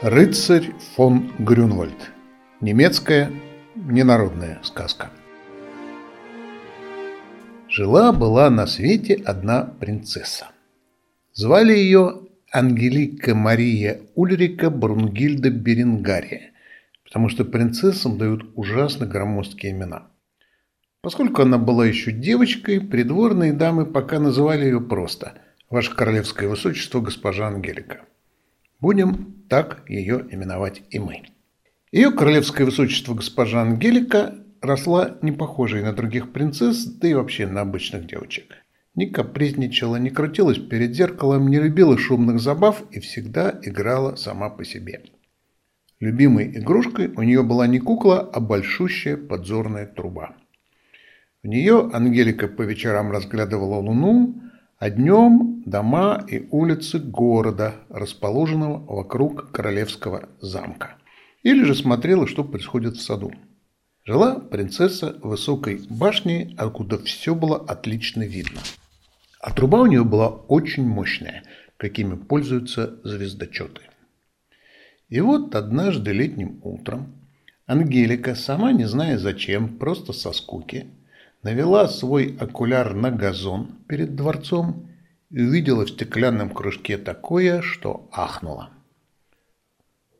Рыцарь фон Грюнвальд. Немецкая ненародная сказка. Жила-была на свете одна принцесса. Звали ее Ангелика Мария Ульрика Брунгильда Беренгария, потому что принцессам дают ужасно громоздкие имена. Поскольку она была еще девочкой, придворные дамы пока называли ее просто «Ваше Королевское Высочество, госпожа Ангелика». Будем так ее именовать и мы. Ее королевское высочество госпожа Ангелика росла не похожей на других принцесс, да и вообще на обычных девочек. Не капризничала, не крутилась перед зеркалом, не любила шумных забав и всегда играла сама по себе. Любимой игрушкой у нее была не кукла, а большущая подзорная труба. В нее Ангелика по вечерам разглядывала луну, а днем дома и улицы города, расположенного вокруг королевского замка. Или же смотрела, что происходит в саду. Жила принцесса высокой башне, откуда все было отлично видно. А труба у нее была очень мощная, какими пользуются звездочеты. И вот однажды летним утром Ангелика, сама не зная зачем, просто со скуки, навела свой окуляр на газон перед дворцом и увидела в стеклянном кружке такое, что ахнула.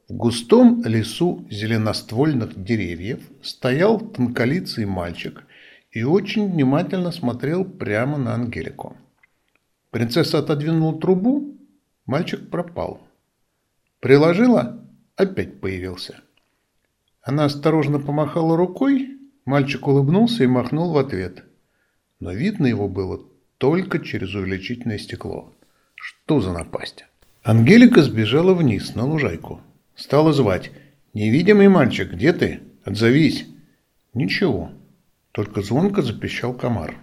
В густом лесу зеленоствольных деревьев стоял тонколицый мальчик и очень внимательно смотрел прямо на Ангелику. Принцесса отодвинула трубу, мальчик пропал. Приложила, опять появился. Она осторожно помахала рукой Мальчик улыбнулся и махнул в ответ. Но видно его было только через увеличительное стекло. Что за напасть? Ангелика сбежала вниз, на лужайку. Стала звать. «Невидимый мальчик, где ты? Отзовись!» Ничего. Только звонко запищал комар.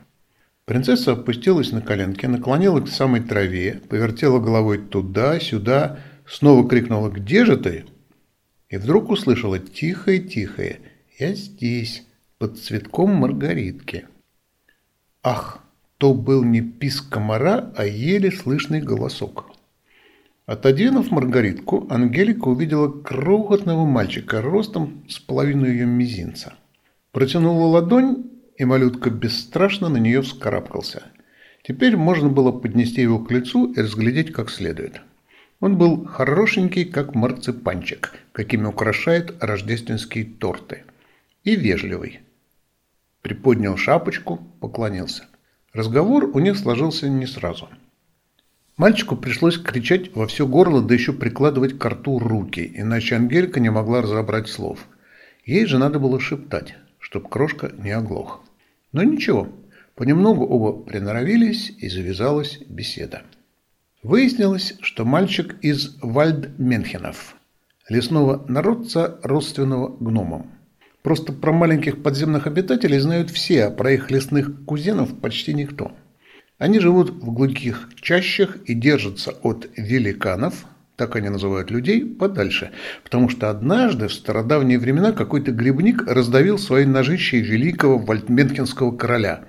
Принцесса опустилась на коленки, наклонилась к самой траве, повертела головой туда-сюда, снова крикнула «Где же ты?» И вдруг услышала тихое-тихое «Я здесь» под цветком маргаритки. Ах, то был не писк комара, а еле слышный голосок. Отодвинув маргаритку, Ангелика увидела крохотного мальчика ростом с половину ее мизинца. Протянула ладонь, и малютка бесстрашно на нее вскарабкался. Теперь можно было поднести его к лицу и разглядеть как следует. Он был хорошенький, как марципанчик, какими украшают рождественские торты, и вежливый, приподнял шапочку, поклонился. Разговор у них сложился не сразу. Мальчику пришлось кричать во все горло, да еще прикладывать к рту руки, иначе Ангелька не могла разобрать слов. Ей же надо было шептать, чтоб крошка не оглох. Но ничего, понемногу оба приноровились, и завязалась беседа. Выяснилось, что мальчик из Вальдменхенов, лесного народца, родственного гномам. Просто про маленьких подземных обитателей знают все, а про их лесных кузенов почти никто. Они живут в глухих чащах и держатся от великанов, так они называют людей, подальше, потому что однажды в стародавние времена какой-то грибник раздавил свои ножищей великого вальтменкинского короля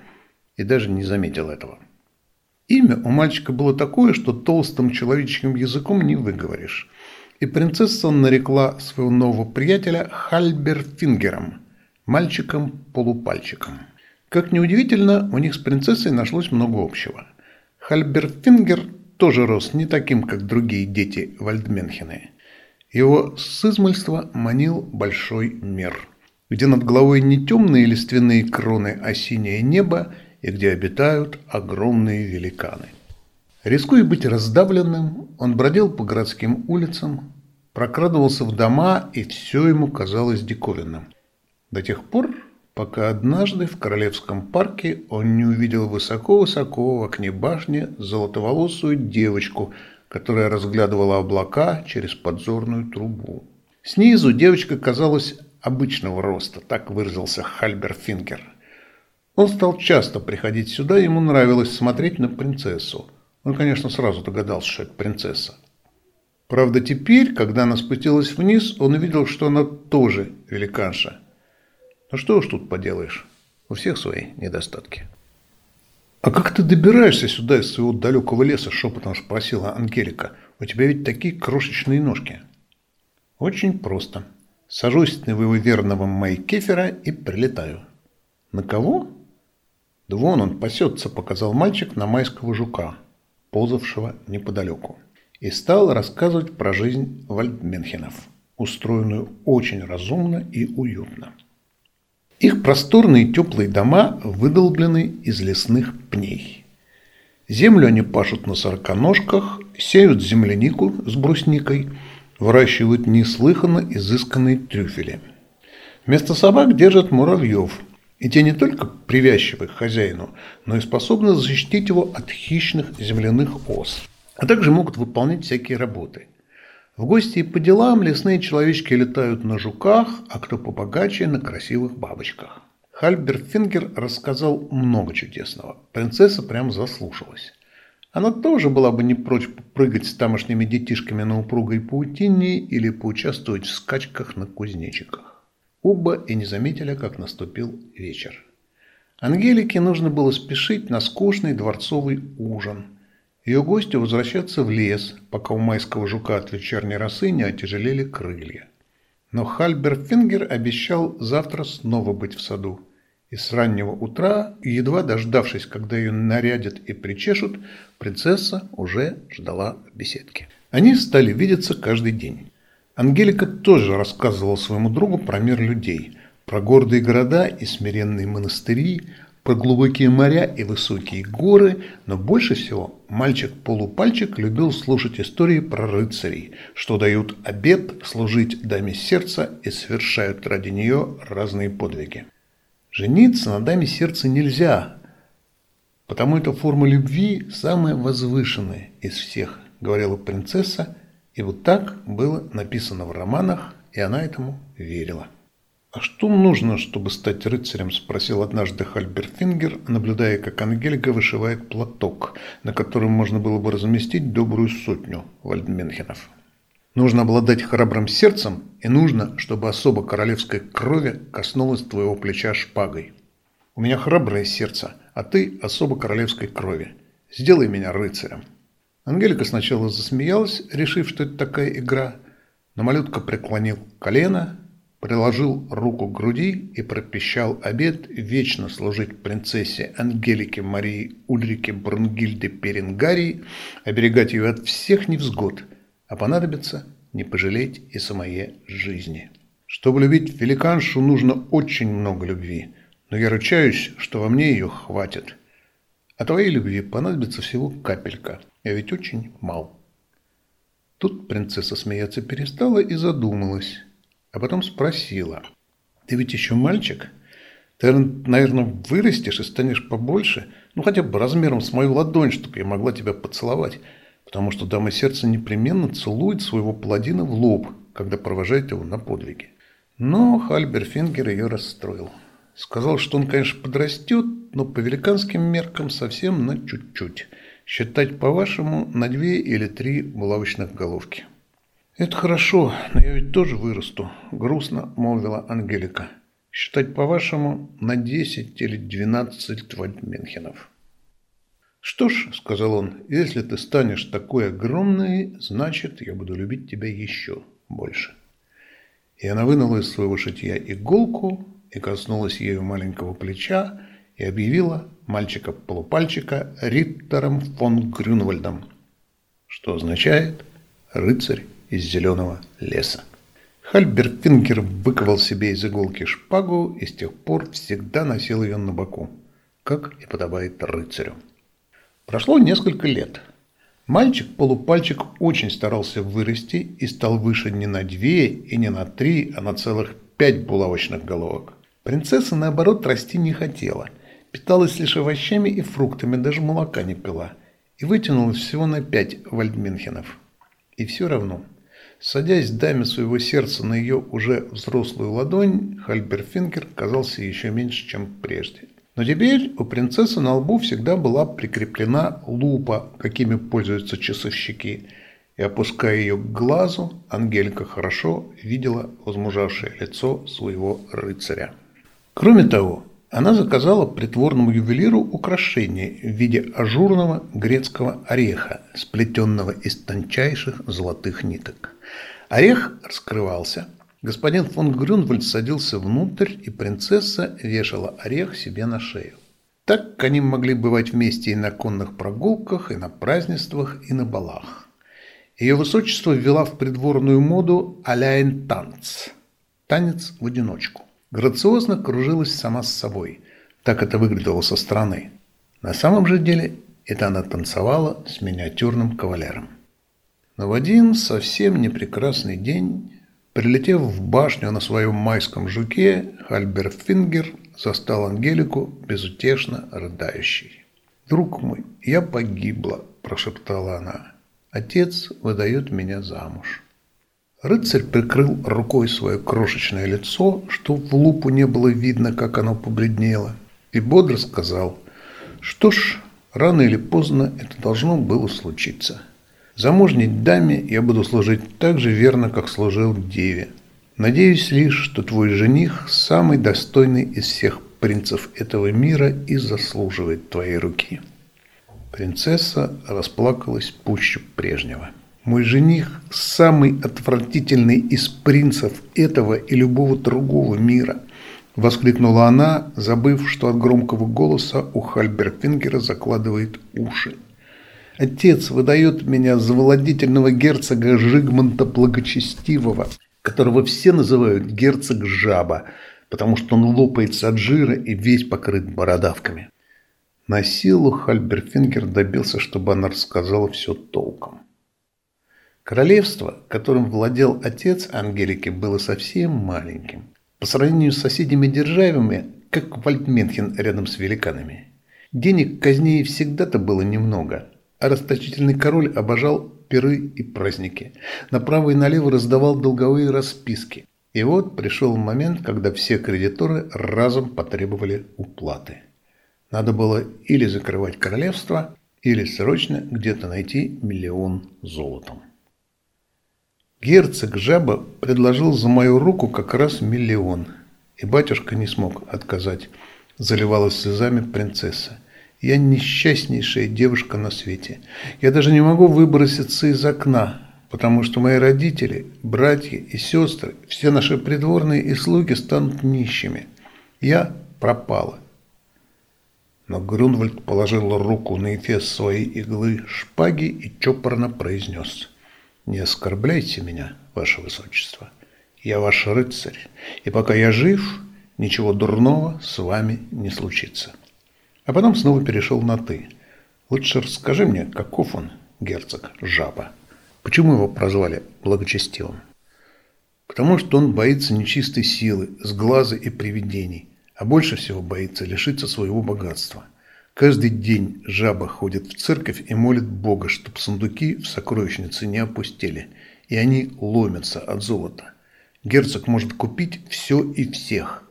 и даже не заметил этого. Имя у мальчика было такое, что толстым человеческим языком не выговоришь и принцесса нарекла своего нового приятеля Хальберфингером, мальчиком-полупальчиком. Как неудивительно, у них с принцессой нашлось много общего. Хальберфингер тоже рос не таким, как другие дети Вальдменхены. Его с измольства манил большой мир, где над головой не темные лиственные кроны, а синее небо, и где обитают огромные великаны. Рискуя быть раздавленным, он бродил по городским улицам, прокрадывался в дома, и все ему казалось диковинным. До тех пор, пока однажды в Королевском парке он не увидел высоко-высоко в окне башни золотоволосую девочку, которая разглядывала облака через подзорную трубу. Снизу девочка казалась обычного роста, так выразился Хальберфингер. Он стал часто приходить сюда, ему нравилось смотреть на принцессу – он, конечно, сразу догадался, что это принцесса. Правда, теперь, когда она спустилась вниз, он увидел, что она тоже великанша. Ну что уж тут поделаешь, у всех свои недостатки. «А как ты добираешься сюда из своего далекого леса?» – шепотом спросила Ангелика. «У тебя ведь такие крошечные ножки». Очень просто. Сажусь на верного Майкефера и прилетаю. На кого? Да вон он пасется, показал мальчик на майского жука, ползавшего неподалеку. И стал рассказывать про жизнь вальдменхенов, устроенную очень разумно и уютно. Их просторные теплые дома выдолблены из лесных пней. Землю они пашут на сороконожках, сеют землянику с брусникой, выращивают неслыханно изысканные трюфели. Вместо собак держат муравьев, и те не только привязчивы к хозяину, но и способны защитить его от хищных земляных ос, а также могут выполнять всякие работы. В гости и по делам лесные человечки летают на жуках, а кто побогаче – на красивых бабочках. Хальбер Фингер рассказал много чудесного. Принцесса прям заслушалась. Она тоже была бы не прочь прыгать с тамошними детишками на упругой паутине или поучаствовать в скачках на кузнечиках. Оба и не заметили, как наступил вечер. Ангелике нужно было спешить на скучный дворцовый ужин. Ее гостю возвращаться в лес, пока у майского жука от вечерней росы не отяжелели крылья. Но Хальбер Фингер обещал завтра снова быть в саду. И с раннего утра, едва дождавшись, когда ее нарядят и причешут, принцесса уже ждала в беседке. Они стали видеться каждый день. Ангелика тоже рассказывала своему другу про мир людей, про гордые города и смиренные монастыри, про глубокие моря и высокие горы, но больше всего мальчик-полупальчик любил слушать истории про рыцарей, что дают обет служить даме сердца и совершают ради нее разные подвиги. Жениться на даме сердца нельзя, потому эта форма любви самая возвышенная из всех, говорила принцесса, и вот так было написано в романах, и она этому верила. «А что нужно, чтобы стать рыцарем?» – спросил однажды Хальберфингер, наблюдая, как Ангельга вышивает платок, на котором можно было бы разместить добрую сотню вальдменхенов. «Нужно обладать храбрым сердцем, и нужно, чтобы особо королевской крови коснулась твоего плеча шпагой. У меня храброе сердце, а ты особо королевской крови. Сделай меня рыцарем». Ангелика сначала засмеялась, решив, что это такая игра, но малютка преклонил колено, приложил руку к груди и пропищал обед вечно служить принцессе Ангелике Марии Ульрике Брунгильде Перенгарии, оберегать ее от всех невзгод, а понадобится не пожалеть и самой жизни. Чтобы любить великаншу, нужно очень много любви, но я ручаюсь, что во мне ее хватит. А твоей любви понадобится всего капелька – я ведь очень мал. Тут принцесса смеяться перестала и задумалась, а потом спросила. Ты ведь еще мальчик? Ты, наверное, вырастешь и станешь побольше, ну хотя бы размером с мою ладонь, чтобы я могла тебя поцеловать, потому что дама сердца непременно целует своего паладина в лоб, когда провожает его на подвиги. Но Хальберфингер ее расстроил. Сказал, что он, конечно, подрастет, но по великанским меркам совсем на чуть-чуть – Считать, по-вашему, на две или три булавочных головки. «Это хорошо, но я ведь тоже вырасту», – грустно молвила Ангелика. «Считать, по-вашему, на десять или двенадцать вальдменхенов». «Что ж», – сказал он, – «если ты станешь такой огромный, значит, я буду любить тебя еще больше». И она вынула из своего шитья иголку и коснулась ею маленького плеча и объявила мальчика-полупальчика Риттером фон Грюнвальдом, что означает «рыцарь из зеленого леса». Хальберт Финкер выковал себе из иголки шпагу и с тех пор всегда носил ее на боку, как и подобает рыцарю. Прошло несколько лет. Мальчик-полупальчик очень старался вырасти и стал выше не на две и не на три, а на целых пять булавочных головок. Принцесса, наоборот, расти не хотела – питалась лишь овощами и фруктами, даже молока не пила, и вытянулась всего на пять вальдменхенов. И все равно, садясь даме своего сердца на ее уже взрослую ладонь, Хальберфингер казался еще меньше, чем прежде. Но теперь у принцессы на лбу всегда была прикреплена лупа, какими пользуются часовщики, и, опуская ее к глазу, Ангелька хорошо видела возмужавшее лицо своего рыцаря. Кроме того, она заказала притворному ювелиру украшение в виде ажурного грецкого ореха, сплетенного из тончайших золотых ниток. Орех раскрывался. Господин фон Грюнвальд садился внутрь, и принцесса вешала орех себе на шею. Так они могли бывать вместе и на конных прогулках, и на празднествах, и на балах. Ее высочество ввела в придворную моду аляйн танц. Танец в одиночку. Грациозно кружилась сама с собой. Так это выглядело со стороны. На самом же деле это она танцевала с миниатюрным кавалером. Но в один совсем непрекрасный день, прилетев в башню на своем майском жуке, Хальбер Фингер застал Ангелику безутешно рыдающей. «Друг мой, я погибла», – прошептала она. Отец выдает меня замуж. Рыцарь прикрыл рукой свое крошечное лицо, что в лупу не было видно, как оно побледнело, и бодро сказал, что ж, рано или поздно это должно было случиться. Замужней даме я буду служить так же верно, как служил деве. Надеюсь лишь, что твой жених самый достойный из всех принцев этого мира и заслуживает твоей руки». Принцесса расплакалась пуще прежнего. Мой жених – самый отвратительный из принцев этого и любого другого мира, воскликнула она, забыв, что от громкого голоса у Хальберфингера закладывает уши. Отец выдает меня за владетельного герцога Жигмонта Благочестивого, которого все называют герцог Жаба, потому что он лопается от жира и весь покрыт бородавками. На силу Хальберфингер добился, чтобы она рассказала все толком. Королевство, которым владел отец Ангелики, было совсем маленьким. По сравнению с соседями-державами, как Вальдменхен рядом с великанами. Денег казней всегда-то было немного, а расточительный король обожал пиры и праздники. Направо и налево раздавал долговые расписки. И вот пришел момент, когда все кредиторы разом потребовали уплаты. Надо было или закрывать королевство, или срочно где-то найти миллион золотом. Герцог Жаба предложил за мою руку как раз миллион, и батюшка не смог отказать, заливалась слезами принцесса. Я несчастнейшая девушка на свете. Я даже не могу выброситься из окна, потому что мои родители, братья и сестры, все наши придворные и слуги станут нищими. Я пропала. Но Грунвальд положил руку на эфес своей иглы шпаги и чопорно произнес. «Не оскорбляйте меня, ваше высочество. Я ваш рыцарь, и пока я жив, ничего дурного с вами не случится». А потом снова перешел на «ты». «Лучше расскажи мне, каков он, герцог Жаба. Почему его прозвали благочестивым?» «Потому что он боится нечистой силы, сглаза и привидений» а больше всего боится лишиться своего богатства. Каждый день жаба ходит в церковь и молит Бога, чтобы сундуки в сокровищнице не опустили, и они ломятся от золота. Герцог может купить все и всех.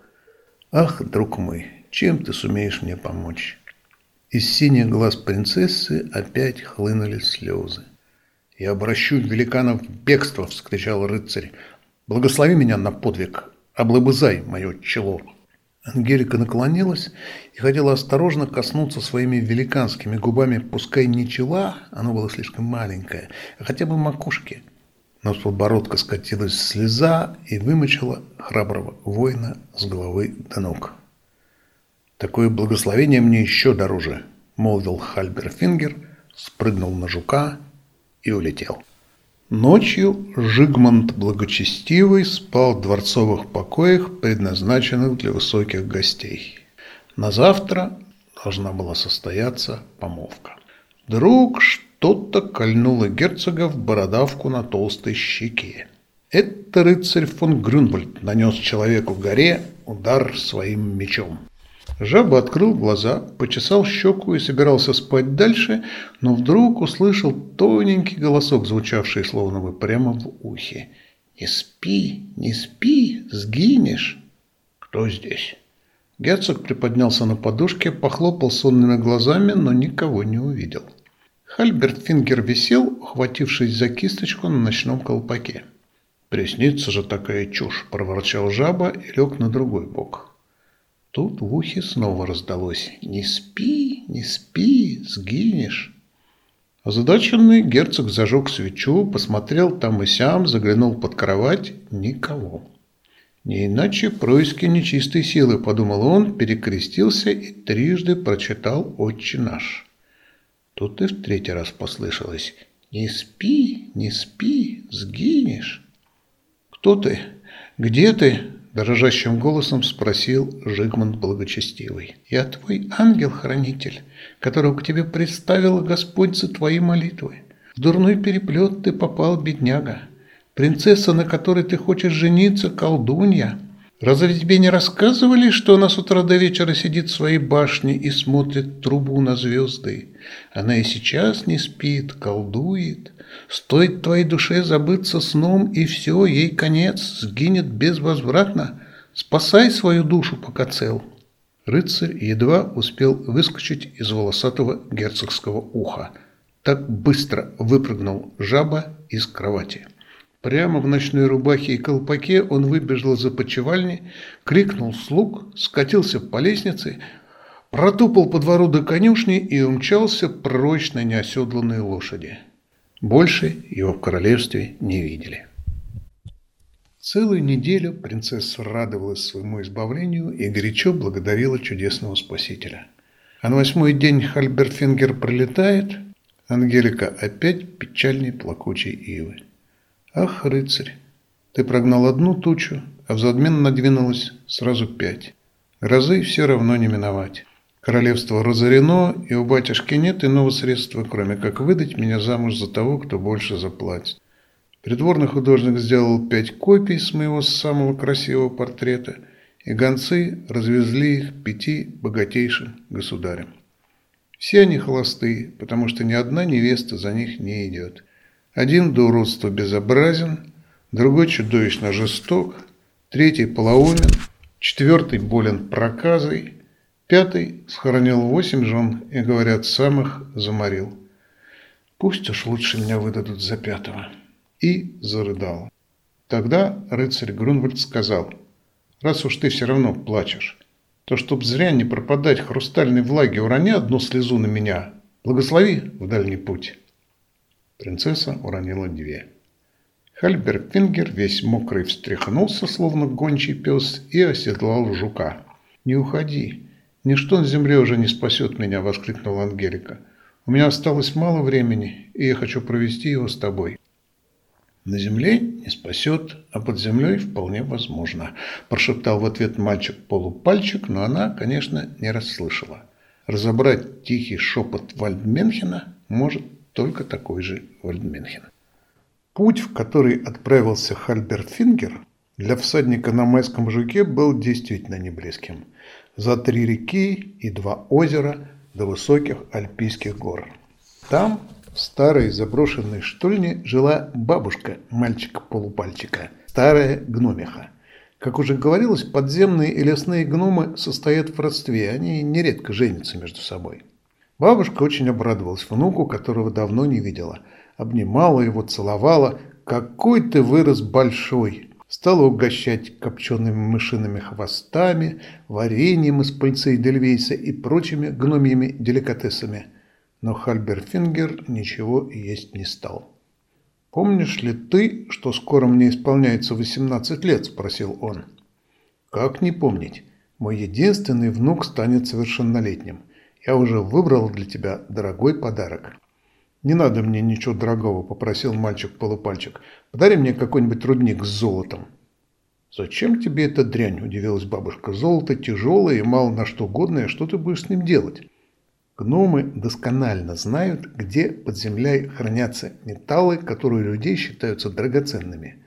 Ах, друг мой, чем ты сумеешь мне помочь? Из синих глаз принцессы опять хлынули слезы. «Я обращу великанов в бегство!» – вскричал рыцарь. «Благослови меня на подвиг! Облобызай мое чело!» Ангелика наклонилась и хотела осторожно коснуться своими великанскими губами, пускай не чела, оно было слишком маленькое, а хотя бы макушки. Но с подбородка скатилась слеза и вымочила храброго воина с головы до ног. «Такое благословение мне еще дороже», — молвил Хальбер Фингер, спрыгнул на жука и улетел. Ночью Жигмонт Благочестивый спал в дворцовых покоях, предназначенных для высоких гостей. На завтра должна была состояться помолвка. Вдруг что-то кольнуло герцога в бородавку на толстой щеке. Это рыцарь фон Грюнвальд нанес человеку горе удар своим мечом. Жаба открыл глаза, почесал щеку и собирался спать дальше, но вдруг услышал тоненький голосок, звучавший словно бы прямо в ухе. «Не спи, не спи, сгинешь!» «Кто здесь?» Герцог приподнялся на подушке, похлопал сонными глазами, но никого не увидел. Хальберт Фингер висел, ухватившись за кисточку на ночном колпаке. «Приснится же такая чушь!» – проворчал жаба и лег на другой бок. Тут в ухе снова раздалось «Не спи, не спи, сгинешь». Озадаченный герцог зажег свечу, посмотрел там и сям, заглянул под кровать. Никого. Не иначе происки нечистой силы, подумал он, перекрестился и трижды прочитал «Отче наш». Тут и в третий раз послышалось «Не спи, не спи, сгинешь». «Кто ты? Где ты?» – дрожащим голосом спросил Жигмунд Благочестивый. «Я твой ангел-хранитель, которого к тебе представил Господь за твои молитвы. В дурной переплет ты попал, бедняга. Принцесса, на которой ты хочешь жениться, колдунья. Разве тебе не рассказывали, что она с утра до вечера сидит в своей башне и смотрит трубу на звезды? Она и сейчас не спит, колдует». Стоит твоей душе забыться сном, и все, ей конец, сгинет безвозвратно. Спасай свою душу, пока цел. Рыцарь едва успел выскочить из волосатого герцогского уха. Так быстро выпрыгнул жаба из кровати. Прямо в ночной рубахе и колпаке он выбежал из опочивальни, крикнул слуг, скатился по лестнице, протупал по двору до конюшни и умчался прочь на неоседланной лошади. Больше его в королевстве не видели. Целую неделю принцесса радовалась своему избавлению и горячо благодарила чудесного спасителя. А на восьмой день Хальберфингер пролетает, Ангелика опять печальней плакучей ивы. Ах, рыцарь, ты прогнал одну тучу, а взадмен надвинулось сразу пять. Грозы все равно не миновать. Королевство разорено, и у батюшки нет иного средства, кроме как выдать меня замуж за того, кто больше заплатит. Придворный художник сделал пять копий с моего самого красивого портрета, и гонцы развезли их пяти богатейшим государям. Все они холостые, потому что ни одна невеста за них не идет. Один до уродства безобразен, другой чудовищно жесток, третий полоумен, четвертый болен проказой, Пятый схоронил восемь жен и, говорят, самых заморил. Пусть уж лучше меня выдадут за пятого. И зарыдал. Тогда рыцарь Грунвальд сказал, раз уж ты все равно плачешь, то чтоб зря не пропадать хрустальной влаги, урони одну слезу на меня. Благослови в дальний путь. Принцесса уронила две. Хальберг Фингер весь мокрый встряхнулся, словно гончий пес, и оседлал жука. «Не уходи, «Ничто на земле уже не спасет меня!» – воскликнула Ангелика. «У меня осталось мало времени, и я хочу провести его с тобой». «На земле не спасет, а под землей вполне возможно», – прошептал в ответ мальчик-полупальчик, но она, конечно, не расслышала. Разобрать тихий шепот Вальдменхена может только такой же Вальдменхен. Путь, в который отправился Хальберт Фингер, для всадника на майском жуке был действительно неблизким за три реки и два озера до высоких альпийских гор. Там, в старой заброшенной штольне, жила бабушка мальчика-полупальчика, старая гномиха. Как уже говорилось, подземные и лесные гномы состоят в родстве, они нередко женятся между собой. Бабушка очень обрадовалась внуку, которого давно не видела. Обнимала его, целовала. «Какой ты вырос большой!» Стала угощать копчеными мышиными хвостами, вареньем из пыльцы и дельвейса и прочими гномьими деликатесами. Но Хальберфингер ничего есть не стал. «Помнишь ли ты, что скоро мне исполняется 18 лет?» – спросил он. «Как не помнить? Мой единственный внук станет совершеннолетним. Я уже выбрал для тебя дорогой подарок». «Не надо мне ничего дорогого», – попросил мальчик-полупальчик. «Подари мне какой-нибудь рудник с золотом». «Зачем тебе эта дрянь?» – удивилась бабушка. «Золото тяжелое и мало на что годное. Что ты будешь с ним делать?» Гномы досконально знают, где под землей хранятся металлы, которые у людей считаются драгоценными.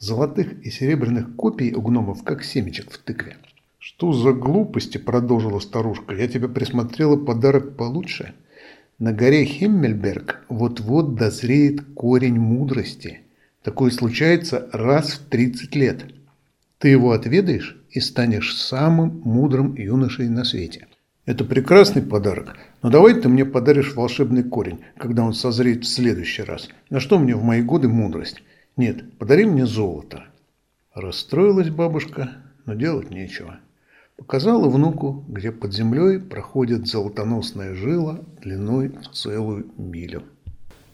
Золотых и серебряных копий у гномов, как семечек в тыкве. «Что за глупости?» – продолжила старушка. «Я тебе присмотрела подарок получше». На горе Химмельберг вот-вот дозреет корень мудрости. Такое случается раз в 30 лет. Ты его отведаешь и станешь самым мудрым юношей на свете. Это прекрасный подарок, но давай ты мне подаришь волшебный корень, когда он созреет в следующий раз. На что мне в мои годы мудрость? Нет, подари мне золото. Расстроилась бабушка, но делать нечего. Показала внуку, где под землей проходит золотоносная жила длиной в целую милю.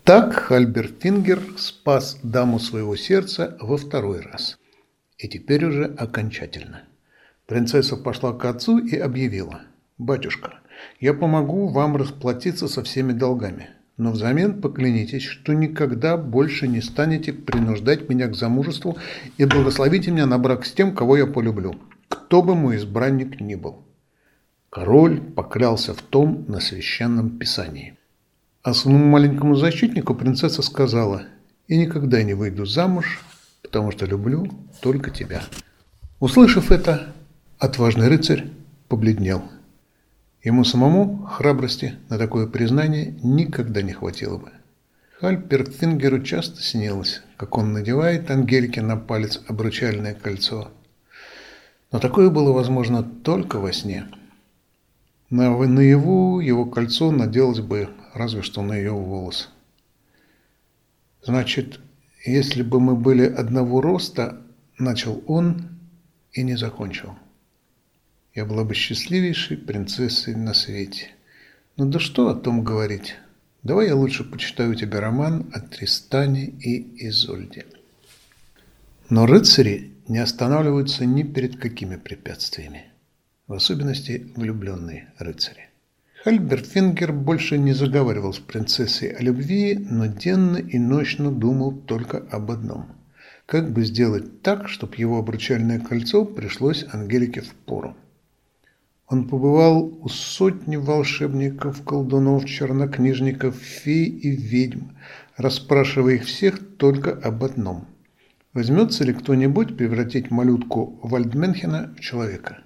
Так Хальберт Фингер спас даму своего сердца во второй раз. И теперь уже окончательно. Принцесса пошла к отцу и объявила. «Батюшка, я помогу вам расплатиться со всеми долгами, но взамен поклянитесь, что никогда больше не станете принуждать меня к замужеству и благословите меня на брак с тем, кого я полюблю, кто бы мой избранник ни был». Король поклялся в том на священном писании. А своему маленькому защитнику принцесса сказала, «Я никогда не выйду замуж, потому что люблю только тебя». Услышав это, отважный рыцарь побледнел. Ему самому храбрости на такое признание никогда не хватило бы. Хальперфингеру часто снилось, как он надевает Ангельке на палец обручальное кольцо. Но такое было возможно только во сне. На наяву его кольцо наделось бы разве что на ее волос. Значит, если бы мы были одного роста, начал он и не закончил. Я была бы счастливейшей принцессой на свете. Ну да что о том говорить? Давай я лучше почитаю тебе роман о Тристане и Изольде. Но рыцари не останавливаются ни перед какими препятствиями в особенности влюбленные рыцари. Хальберт Фингер больше не заговаривал с принцессой о любви, но денно и ночно думал только об одном. Как бы сделать так, чтобы его обручальное кольцо пришлось Ангелике в пору. Он побывал у сотни волшебников, колдунов, чернокнижников, фей и ведьм, расспрашивая их всех только об одном. Возьмется ли кто-нибудь превратить малютку Вальдменхена в человека?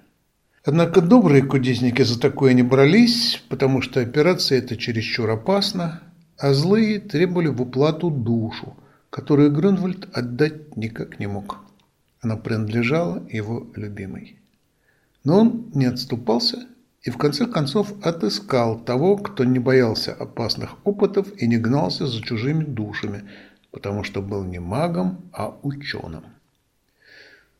Однако добрые кудесники за такое не брались, потому что операция эта чересчур опасна, а злые требовали в уплату душу, которую Грюнвальд отдать никак не мог. Она принадлежала его любимой. Но он не отступался и в конце концов отыскал того, кто не боялся опасных опытов и не гнался за чужими душами, потому что был не магом, а ученым.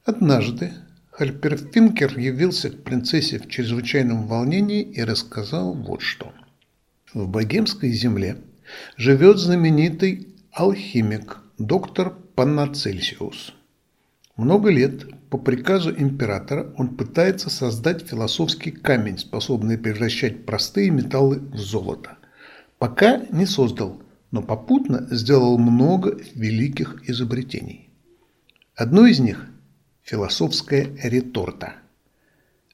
Однажды Хальперфинкер явился к принцессе в чрезвычайном волнении и рассказал вот что. В богемской земле живет знаменитый алхимик доктор Панацельсиус. Много лет по приказу императора он пытается создать философский камень, способный превращать простые металлы в золото. Пока не создал, но попутно сделал много великих изобретений. Одно из них философская реторта.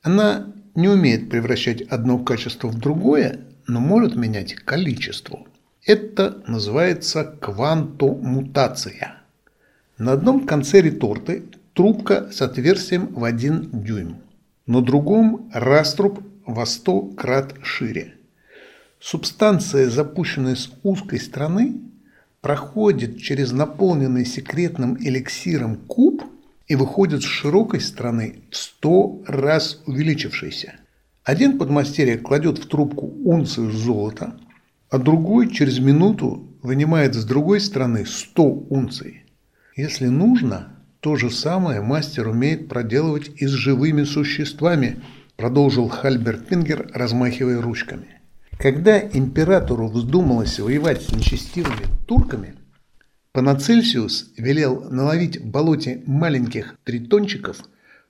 Она не умеет превращать одно качество в другое, но может менять количество. Это называется квантомутация. На одном конце реторты трубка с отверстием в 1 дюйм, на другом раструб во 100 крат шире. Субстанция, запущенная с узкой стороны, проходит через наполненный секретным эликсиром куб – и выходит с широкой стороны в сто раз увеличившейся. Один подмастерье кладет в трубку унцию золота, а другой через минуту вынимает с другой стороны 100 унций. Если нужно, то же самое мастер умеет проделывать и с живыми существами, продолжил Хальберт Пингер, размахивая ручками. Когда императору вздумалось воевать с нечестивыми турками – Панацельсиус велел наловить в болоте маленьких тритончиков,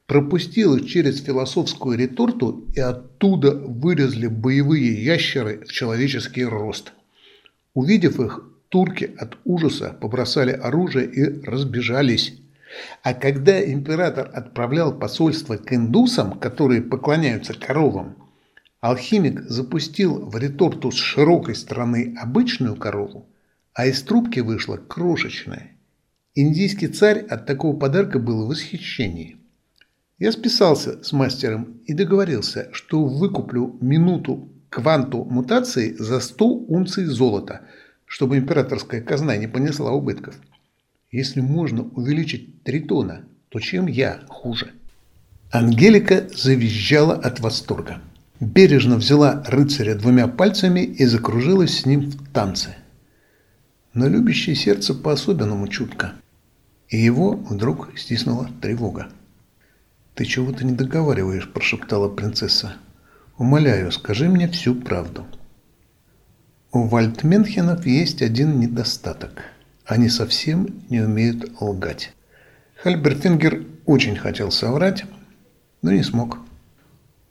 пропустил их через философскую реторту и оттуда вырезали боевые ящеры в человеческий рост. Увидев их, турки от ужаса побросали оружие и разбежались. А когда император отправлял посольство к индусам, которые поклоняются коровам, алхимик запустил в реторту с широкой стороны обычную корову, а из трубки вышла крошечная. Индийский царь от такого подарка был в восхищении. Я списался с мастером и договорился, что выкуплю минуту кванту мутации за 100 унций золота, чтобы императорская казна не понесла убытков. Если можно увеличить тритона, то чем я хуже? Ангелика завизжала от восторга. Бережно взяла рыцаря двумя пальцами и закружилась с ним в танце но любящее сердце по-особенному чутко. И его вдруг стиснула тревога. «Ты чего-то не договариваешь», – прошептала принцесса. «Умоляю, скажи мне всю правду». У Вальдменхенов есть один недостаток. Они совсем не умеют лгать. Хальберфингер очень хотел соврать, но не смог.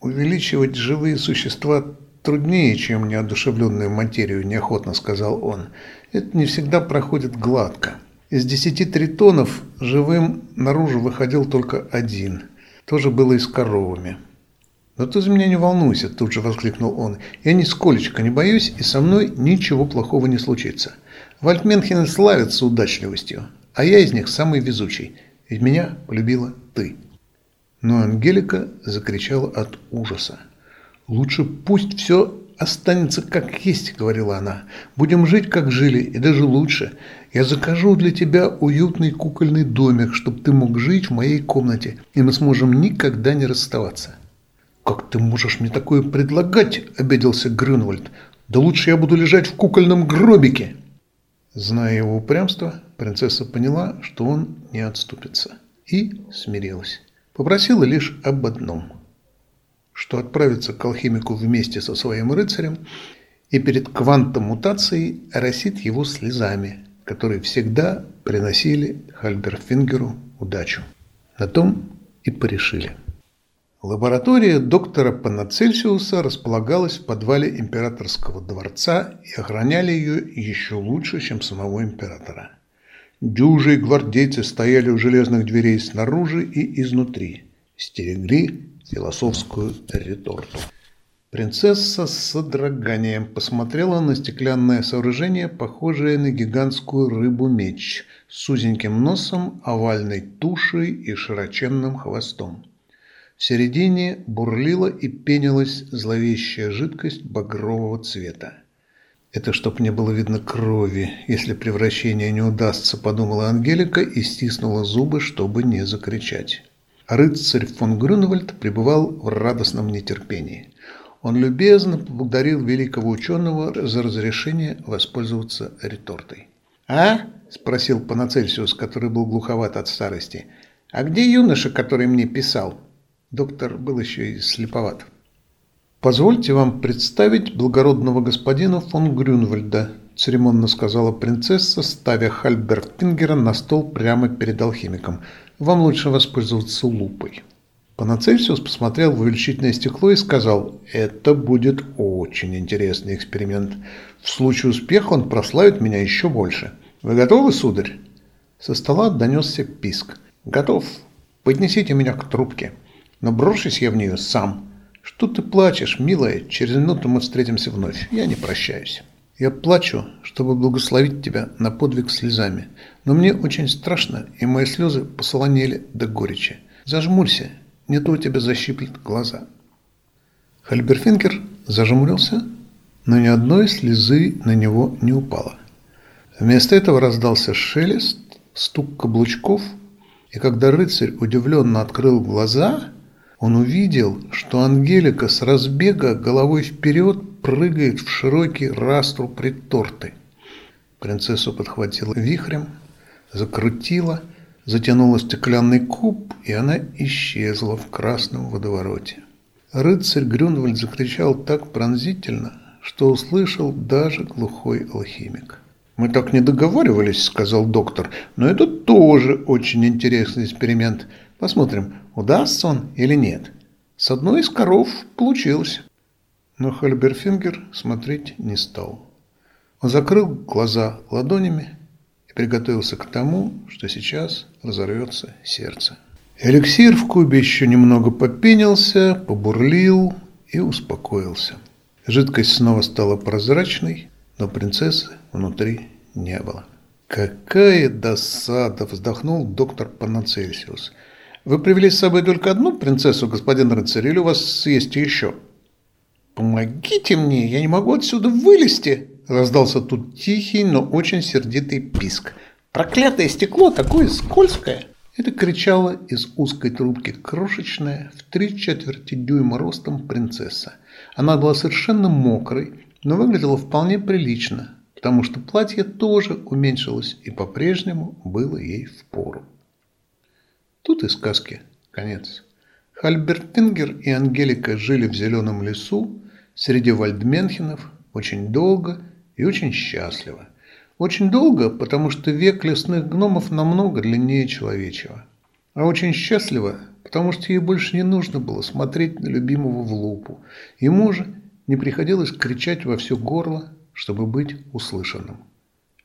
Увеличивать живые существа труднее, чем неодушевленную материю, неохотно сказал он. Это не всегда проходит гладко. Из десяти тритонов живым наружу выходил только один. Тоже было и с коровами. «Но ты за меня не волнуйся», – тут же воскликнул он. «Я нисколечко не боюсь, и со мной ничего плохого не случится. Вальтменхены славятся удачливостью, а я из них самый везучий, ведь меня полюбила ты». Но Ангелика закричала от ужаса. «Лучше пусть все останется как есть», — говорила она. «Будем жить, как жили, и даже лучше. Я закажу для тебя уютный кукольный домик, чтобы ты мог жить в моей комнате, и мы сможем никогда не расставаться». «Как ты можешь мне такое предлагать?» – обиделся Грюнвальд. «Да лучше я буду лежать в кукольном гробике!» Зная его упрямство, принцесса поняла, что он не отступится, и смирилась. Попросила лишь об одном – что отправится к алхимику вместе со своим рыцарем и перед квантом мутацией оросит его слезами, которые всегда приносили Хальберфингеру удачу. На том и порешили. Лаборатория доктора Панацельсиуса располагалась в подвале императорского дворца и охраняли ее еще лучше, чем самого императора. Дюжи и гвардейцы стояли у железных дверей снаружи и изнутри, стерегли философскую реторту. Принцесса с содроганием посмотрела на стеклянное сооружение, похожее на гигантскую рыбу-меч, с узеньким носом, овальной тушей и широченным хвостом. В середине бурлила и пенилась зловещая жидкость багрового цвета. «Это чтоб не было видно крови, если превращение не удастся», – подумала Ангелика и стиснула зубы, чтобы не закричать. рыцарь фон Грюнвальд пребывал в радостном нетерпении. Он любезно поблагодарил великого ученого за разрешение воспользоваться ретортой. «А?» – спросил Панацельсиус, который был глуховат от старости. «А где юноша, который мне писал?» Доктор был еще и слеповат. «Позвольте вам представить благородного господина фон Грюнвальда», церемонно сказала принцесса, ставя Хальбертингера на стол прямо перед алхимиком. «Вам лучше воспользоваться лупой». Панацельсиус посмотрел в увеличительное стекло и сказал, «Это будет очень интересный эксперимент. В случае успеха он прославит меня еще больше. Вы готовы, сударь?» Со стола донесся писк. «Готов. Поднесите меня к трубке». Но брошусь я в нее сам. Что ты плачешь, милая? Через минуту мы встретимся вновь. Я не прощаюсь. Я плачу, чтобы благословить тебя на подвиг слезами. Но мне очень страшно, и мои слезы посолонели до горечи. Зажмурься, не то у тебя защиплет глаза. Хальберфингер зажмурился, но ни одной слезы на него не упало. Вместо этого раздался шелест, стук каблучков, и когда рыцарь удивленно открыл глаза, он увидел, что Ангелика с разбега головой вперед прыгает в широкий раструб тортой. Принцессу подхватила вихрем, закрутила, затянула стеклянный куб, и она исчезла в красном водовороте. Рыцарь Грюнвальд закричал так пронзительно, что услышал даже глухой алхимик. «Мы так не договаривались», — сказал доктор, — «но это тоже очень интересный эксперимент. Посмотрим, удастся он или нет. С одной из коров получилось. Но Хальберфингер смотреть не стал. Он закрыл глаза ладонями и приготовился к тому, что сейчас разорвется сердце. Эликсир в кубе еще немного попенился, побурлил и успокоился. Жидкость снова стала прозрачной, но принцессы внутри не было. «Какая досада!» – вздохнул доктор Панацельсиус – вы привели с собой только одну принцессу, господин рыцарь, или у вас есть еще? Помогите мне, я не могу отсюда вылезти, раздался тут тихий, но очень сердитый писк. Проклятое стекло такое скользкое. Это кричала из узкой трубки крошечная, в три четверти дюйма ростом принцесса. Она была совершенно мокрой, но выглядела вполне прилично, потому что платье тоже уменьшилось и по-прежнему было ей в пору. Тут и сказки конец. Хальбертингер и Ангелика жили в зеленом лесу среди вальдменхенов очень долго и очень счастлива. Очень долго, потому что век лесных гномов намного длиннее человечего. А очень счастлива, потому что ей больше не нужно было смотреть на любимого в лупу. Ему же не приходилось кричать во все горло, чтобы быть услышанным.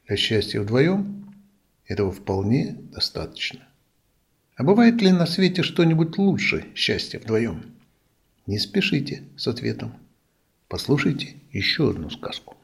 Для счастья вдвоем этого вполне достаточно. А бывает ли на свете что-нибудь лучше счастья вдвоем? Не спешите с ответом. Послушайте еще одну сказку.